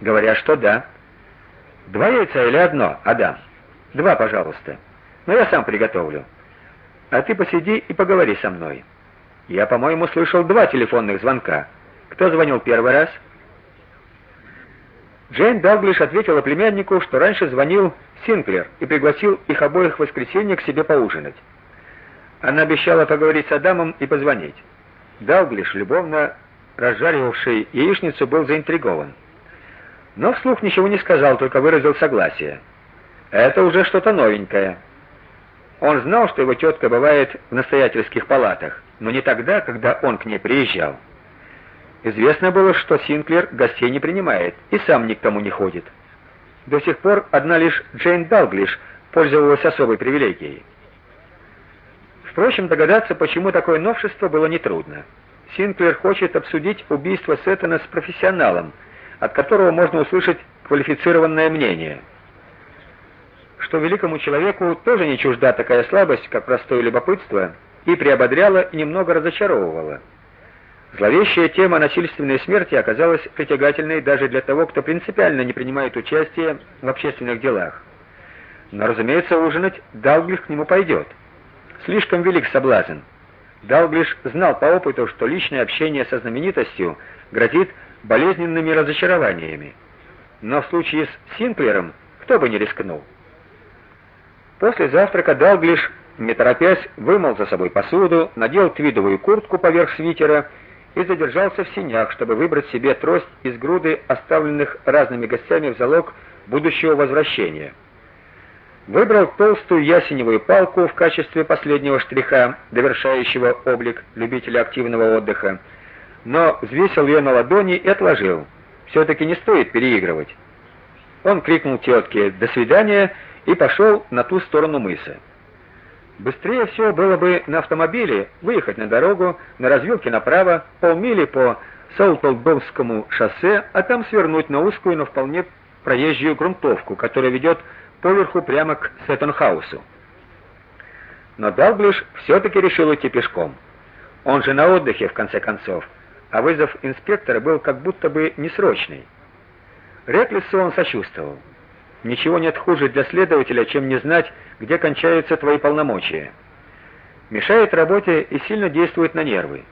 Говорят, что да. Два яйца или одно, Адам? Два, пожалуйста. Но я сам приготовлю. А ты посиди и поговори со мной. Я, по-моему, слышал два телефонных звонка. Кто звонил первый раз? Джейн Далглиш ответила племяннику, что раньше звонил Синклер и пригласил их обоих в воскресенье к себе поужинать. Она обещала поговорить с Адамом и позвонить. Далглиш, любовно разжаривавший яичницу, был заинтригован. Но вслух ничего не сказал, только выразил согласие. Это уже что-то новенькое. Он знал, что его тетка бывает в настоятельских палатах, но не тогда, когда он к ней приезжал. Известно было, что Синклер гостей не принимает и сам ни к кому не ходит. До сих пор одна лишь Джейн Далглиш пользовалась особой привилегией. Впрочем, догадаться, почему такое новшество, было нетрудно. Синклер хочет обсудить убийство Сеттона с профессионалом, от которого можно услышать квалифицированное мнение. Что великому человеку тоже не чужда такая слабость, как простое любопытство, и приободряла и немного разочаровывала. Зловещая тема насильственной смерти оказалась притягательной даже для того, кто принципиально не принимает участия в общественных делах. Но, разумеется, ужинать Далглиш к нему пойдет. Слишком велик соблазн. Далглиш знал по опыту, что личное общение со знаменитостью грозит болезненными разочарованиями. Но в случае с Синклером кто бы не рискнул. После завтрака Далглиш, не торопясь, вымыл за собой посуду, надел твидовую куртку поверх свитера и задержался в синях, чтобы выбрать себе трость из груды оставленных разными гостями в залог будущего возвращения. Выбрал толстую ясеневую палку в качестве последнего штриха, довершающего облик любителя активного отдыха, но взвесил ее на ладони и отложил. все таки не стоит переигрывать. Он крикнул тетке «До свидания!» и пошел на ту сторону мыса. Быстрее всего было бы на автомобиле выехать на дорогу, на развилке направо, полмили по Саутолбовскому шоссе, а там свернуть на узкую, но вполне проезжую грунтовку, которая ведет поверху прямо к Сеттенхаусу. Но Далглиш все таки решил идти пешком. Он же на отдыхе в конце концов, а вызов инспектора был как будто бы несрочный. Реклису он сочувствовал. Ничего нет хуже для следователя, чем не знать, где кончаются твои полномочия. Мешает работе и сильно действует на нервы.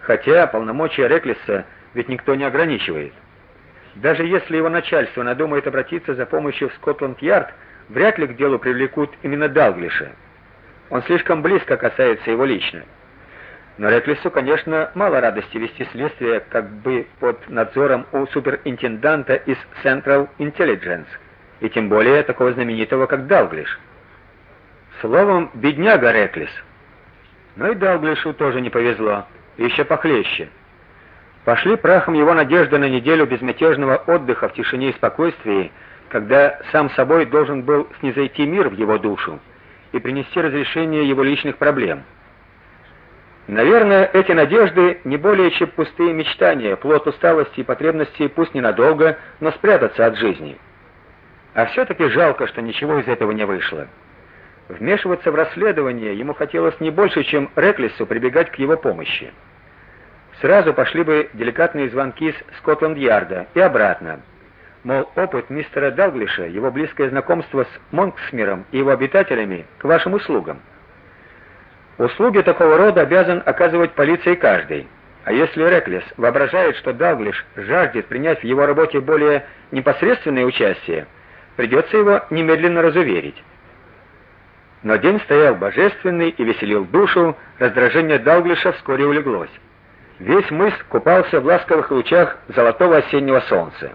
Хотя полномочия Реклиса ведь никто не ограничивает. Даже если его начальство надумает обратиться за помощью в Скотланд-Ярд, вряд ли к делу привлекут именно Далглиша. Он слишком близко касается его лично. Но Реклису, конечно, мало радости вести следствие как бы под надзором у суперинтенданта из Central Intelligence и тем более такого знаменитого, как Далглиш. Словом, бедняга Реклис. Но и Далглишу тоже не повезло, еще похлеще. Пошли прахом его надежды на неделю безмятежного отдыха в тишине и спокойствии, когда сам собой должен был снизойти мир в его душу и принести разрешение его личных проблем. Наверное, эти надежды не более чем пустые мечтания, плод усталости и потребности пусть ненадолго, но спрятаться от жизни. А все таки жалко, что ничего из этого не вышло. Вмешиваться в расследование ему хотелось не больше, чем Реклису прибегать к его помощи. Сразу пошли бы деликатные звонки с Скотланд-Ярда и обратно. Мол, опыт мистера Далглиша, его близкое знакомство с Монксмиром и его обитателями к вашим услугам. Услуги такого рода обязан оказывать полиции каждый. А если Реклис воображает, что Далглиш жаждет принять в его работе более непосредственное участие, Придется его немедленно разуверить. Но день стоял божественный и веселил душу, раздражение Далглиша вскоре улеглось. Весь мыс купался в ласковых лучах золотого осеннего солнца.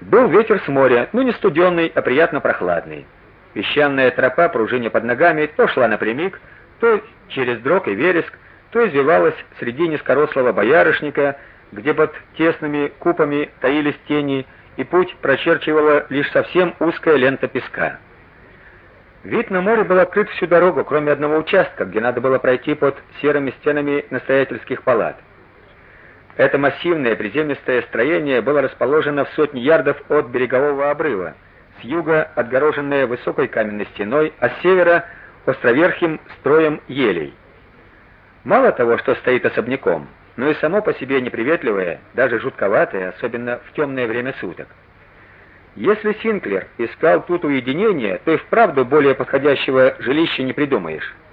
Был ветер с моря, ну не студенный, а приятно прохладный. Песчаная тропа, пружиня под ногами, то шла напрямик, то через дрог и вереск, то извивалась среди низкорослого боярышника, где под тесными купами таились тени, и путь прочерчивала лишь совсем узкая лента песка. Вид на море был открыт всю дорогу, кроме одного участка, где надо было пройти под серыми стенами настоятельских палат. Это массивное приземистое строение было расположено в сотне ярдов от берегового обрыва, с юга отгороженное высокой каменной стеной, а с севера островерхим строем елей. Мало того, что стоит особняком, но и само по себе неприветливое, даже жутковатое, особенно в темное время суток. Если Синклер искал тут уединения, то и вправду более подходящего жилища не придумаешь.